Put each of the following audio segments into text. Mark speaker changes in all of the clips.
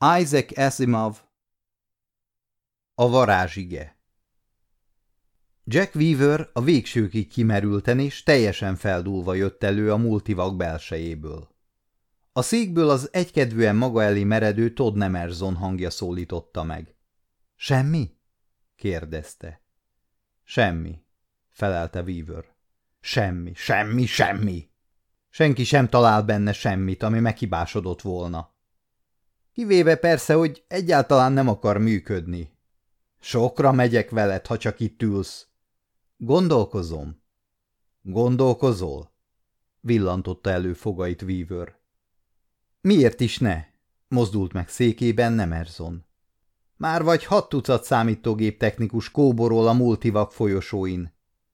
Speaker 1: Isaac Asimov A varázsige Jack Weaver a végsőkig kimerülten és teljesen feldúlva jött elő a multivak belsejéből. A székből az egykedvűen maga elé meredő Todd Nemerson hangja szólította meg. – Semmi? – kérdezte. – Semmi – felelte Weaver. – Semmi, semmi, semmi! Senki sem talál benne semmit, ami meghibásodott volna. Kivéve persze, hogy egyáltalán nem akar működni. Sokra megyek veled, ha csak itt ülsz. Gondolkozom. Gondolkozol? Villantotta elő fogait Weaver. Miért is ne? Mozdult meg székében Nemerson. Már vagy hat tucat számítógép technikus kóborol a multivak folyosóin.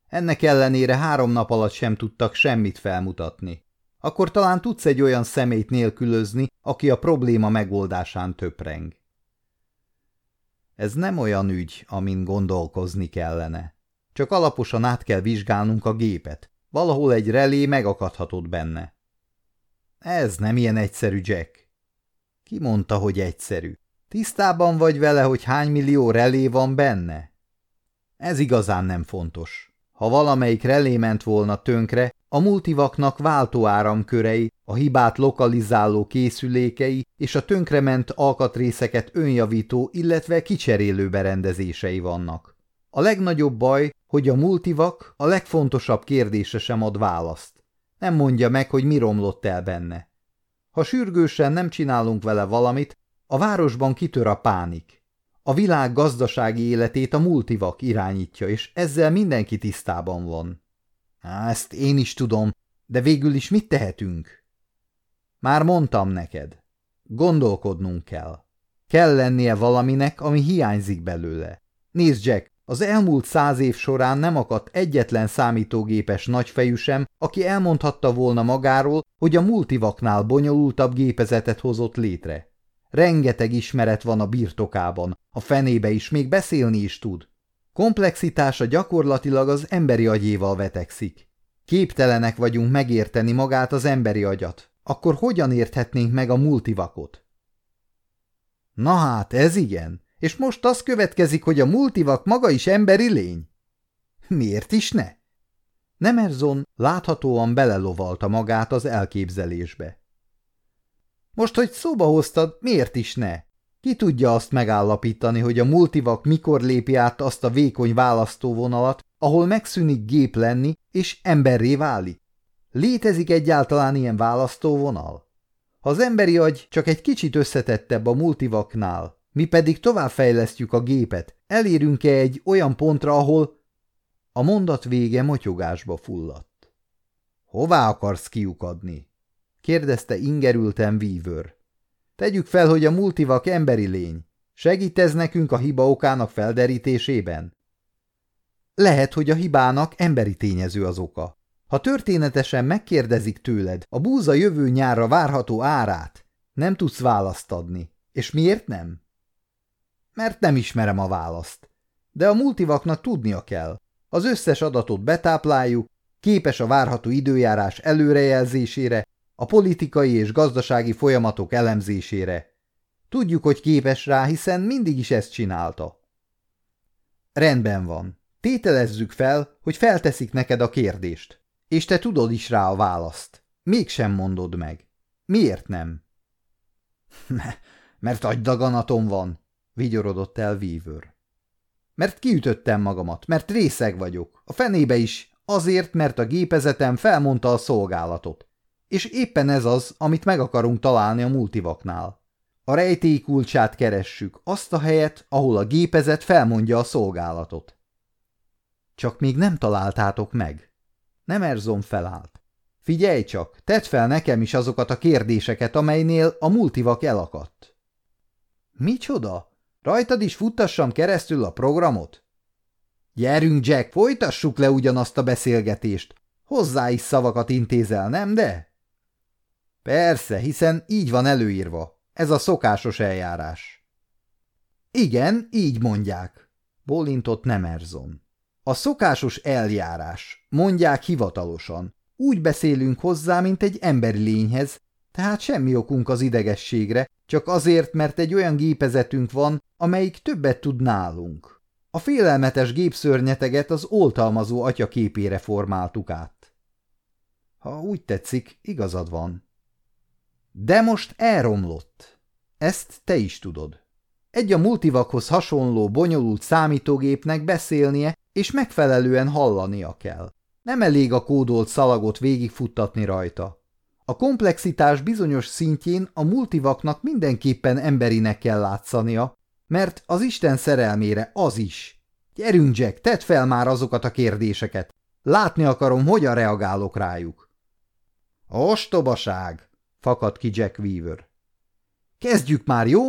Speaker 1: Ennek ellenére három nap alatt sem tudtak semmit felmutatni. Akkor talán tudsz egy olyan szemét nélkülözni, aki a probléma megoldásán töpreng. Ez nem olyan ügy, amin gondolkozni kellene. Csak alaposan át kell vizsgálnunk a gépet. Valahol egy relé megakadhatott benne. Ez nem ilyen egyszerű, Jack. Ki mondta, hogy egyszerű? Tisztában vagy vele, hogy hány millió relé van benne? Ez igazán nem fontos. Ha valamelyik relé ment volna tönkre, a multivaknak váltóáramkörei, a hibát lokalizáló készülékei és a tönkrement alkatrészeket önjavító, illetve kicserélő berendezései vannak. A legnagyobb baj, hogy a multivak a legfontosabb kérdése sem ad választ. Nem mondja meg, hogy mi romlott el benne. Ha sürgősen nem csinálunk vele valamit, a városban kitör a pánik. A világ gazdasági életét a multivak irányítja, és ezzel mindenki tisztában van. Ezt én is tudom, de végül is mit tehetünk? Már mondtam neked. Gondolkodnunk kell. Kell lennie valaminek, ami hiányzik belőle. Nézd, Jack, az elmúlt száz év során nem akadt egyetlen számítógépes nagyfejű sem, aki elmondhatta volna magáról, hogy a multivaknál bonyolultabb gépezetet hozott létre. Rengeteg ismeret van a birtokában, a fenébe is, még beszélni is tud. Komplexitása gyakorlatilag az emberi agyéval vetekszik. Képtelenek vagyunk megérteni magát az emberi agyat. Akkor hogyan érthetnénk meg a multivakot? Na hát, ez igen. És most az következik, hogy a multivak maga is emberi lény? Miért is ne? Nemerzon láthatóan belelovalta magát az elképzelésbe. Most, hogy szóba hoztad, miért is ne? Ki tudja azt megállapítani, hogy a multivak mikor lépi át azt a vékony választóvonalat, ahol megszűnik gép lenni, és emberré válik? Létezik egyáltalán ilyen választóvonal? Ha az emberi agy csak egy kicsit összetettebb a multivaknál, mi pedig továbbfejlesztjük a gépet, elérünk-e egy olyan pontra, ahol... A mondat vége motyogásba fulladt. Hová akarsz kiukadni? kérdezte ingerülten Weaver. Tegyük fel, hogy a multivak emberi lény. Segít ez nekünk a hiba okának felderítésében? Lehet, hogy a hibának emberi tényező az oka. Ha történetesen megkérdezik tőled a búza jövő nyárra várható árát, nem tudsz választ adni. És miért nem? Mert nem ismerem a választ. De a multivaknak tudnia kell. Az összes adatot betápláljuk, képes a várható időjárás előrejelzésére, a politikai és gazdasági folyamatok elemzésére. Tudjuk, hogy képes rá, hiszen mindig is ezt csinálta. Rendben van. Tételezzük fel, hogy felteszik neked a kérdést, és te tudod is rá a választ. Mégsem mondod meg. Miért nem? Mert agydaganatom van, vigyorodott el Weaver. Mert kiütöttem magamat, mert részeg vagyok. A fenébe is, azért, mert a gépezetem felmondta a szolgálatot. És éppen ez az, amit meg akarunk találni a multivaknál. A rejtély kulcsát keressük, azt a helyet, ahol a gépezet felmondja a szolgálatot. Csak még nem találtátok meg. Nem Erzon felállt. Figyelj csak, tedd fel nekem is azokat a kérdéseket, amelynél a multivak elakadt. Micsoda? Rajtad is futtassam keresztül a programot? Gyerünk, Jack, folytassuk le ugyanazt a beszélgetést. Hozzá is szavakat intézel, nem de? Persze, hiszen így van előírva. Ez a szokásos eljárás. Igen, így mondják, bólintott Nemerzon. A szokásos eljárás, mondják hivatalosan. Úgy beszélünk hozzá, mint egy emberi lényhez, tehát semmi okunk az idegességre, Csak azért, mert egy olyan gépezetünk van, amelyik többet tud nálunk. A félelmetes gépszörnyeteget az oltalmazó atya képére formáltuk át. Ha úgy tetszik, igazad van. De most elromlott. Ezt te is tudod. Egy a multivakhoz hasonló bonyolult számítógépnek beszélnie és megfelelően hallania kell. Nem elég a kódolt szalagot végigfuttatni rajta. A komplexitás bizonyos szintjén a multivaknak mindenképpen emberinek kell látszania, mert az Isten szerelmére az is. Gyerünk, Jack, tedd fel már azokat a kérdéseket. Látni akarom, hogyan reagálok rájuk. Ostobaság, fakadt ki Jack Weaver. Kezdjük már, jó?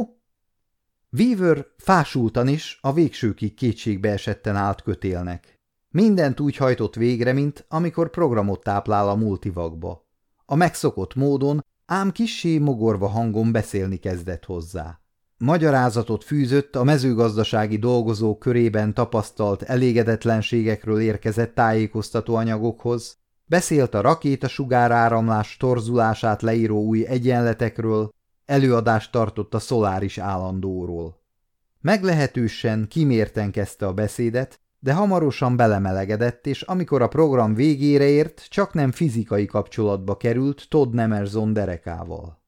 Speaker 1: Weaver fásultan is a végsőkig kétségbe esetten állt kötélnek. Mindent úgy hajtott végre, mint amikor programot táplál a multivakba. A megszokott módon, ám kissé mogorva hangon beszélni kezdett hozzá. Magyarázatot fűzött a mezőgazdasági dolgozók körében tapasztalt elégedetlenségekről érkezett tájékoztató anyagokhoz, beszélt a rakétasugáráramlás torzulását leíró új egyenletekről, előadást tartott a szoláris állandóról. Meglehetősen kimérten kezdte a beszédet, de hamarosan belemelegedett, és amikor a program végére ért, csak nem fizikai kapcsolatba került Todd Nemerson derekával.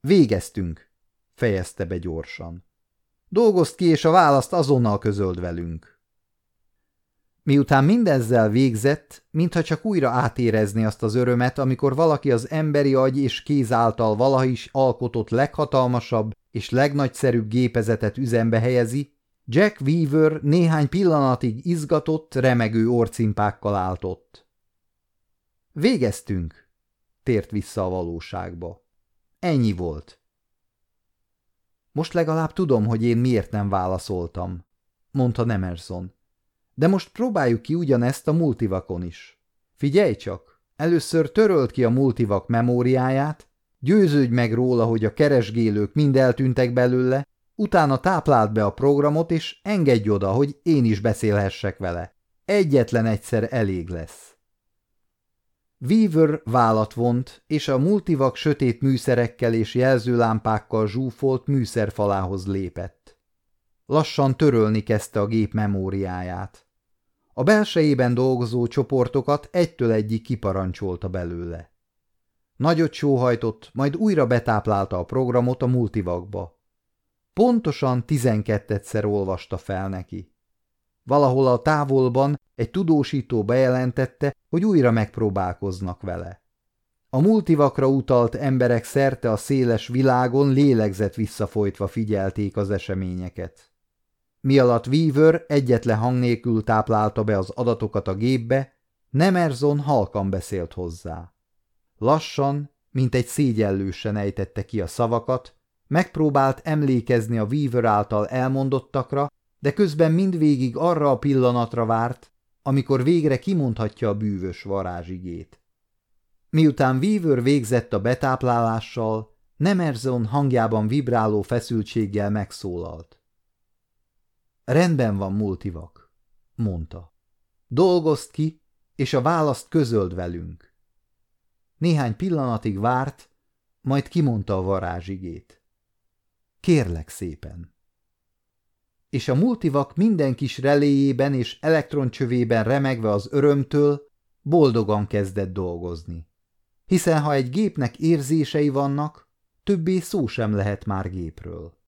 Speaker 1: Végeztünk, fejezte be gyorsan. Dolgozt ki, és a választ azonnal közöld velünk. Miután mindezzel végzett, mintha csak újra átérezni azt az örömet, amikor valaki az emberi agy és kéz által valaha is alkotott leghatalmasabb és legnagyszerűbb gépezetet üzembe helyezi, Jack Weaver néhány pillanatig izgatott, remegő orcimpákkal álltott. Végeztünk, tért vissza a valóságba. Ennyi volt. Most legalább tudom, hogy én miért nem válaszoltam, mondta Nemerson. De most próbáljuk ki ugyanezt a multivakon is. Figyelj csak, először törölt ki a multivak memóriáját, győződj meg róla, hogy a keresgélők mind eltűntek belőle, utána tápláld be a programot, és engedj oda, hogy én is beszélhessek vele. Egyetlen egyszer elég lesz. Weaver vállat vont, és a multivak sötét műszerekkel és jelzőlámpákkal zsúfolt műszerfalához lépett. Lassan törölni kezdte a gép memóriáját. A belsejében dolgozó csoportokat egytől egyik kiparancsolta belőle. Nagyot sóhajtott, majd újra betáplálta a programot a multivakba. Pontosan tizenkettetszer olvasta fel neki. Valahol a távolban egy tudósító bejelentette, hogy újra megpróbálkoznak vele. A multivakra utalt emberek szerte a széles világon lélegzet visszafolytva figyelték az eseményeket. Mi alatt Weaver egyetlen hang nélkül táplálta be az adatokat a gépbe, Nemerson halkan beszélt hozzá. Lassan, mint egy szégyellősen ejtette ki a szavakat, megpróbált emlékezni a Weaver által elmondottakra, de közben mindvégig arra a pillanatra várt, amikor végre kimondhatja a bűvös varázsigét. Miután Weaver végzett a betáplálással, Nemerson hangjában vibráló feszültséggel megszólalt. Rendben van, multivak, mondta. Dolgozt ki, és a választ közöld velünk. Néhány pillanatig várt, majd kimondta a varázsigét. Kérlek szépen. És a multivak minden kis reléjében és elektroncsövében remegve az örömtől boldogan kezdett dolgozni. Hiszen ha egy gépnek érzései vannak, többé szó sem lehet már gépről.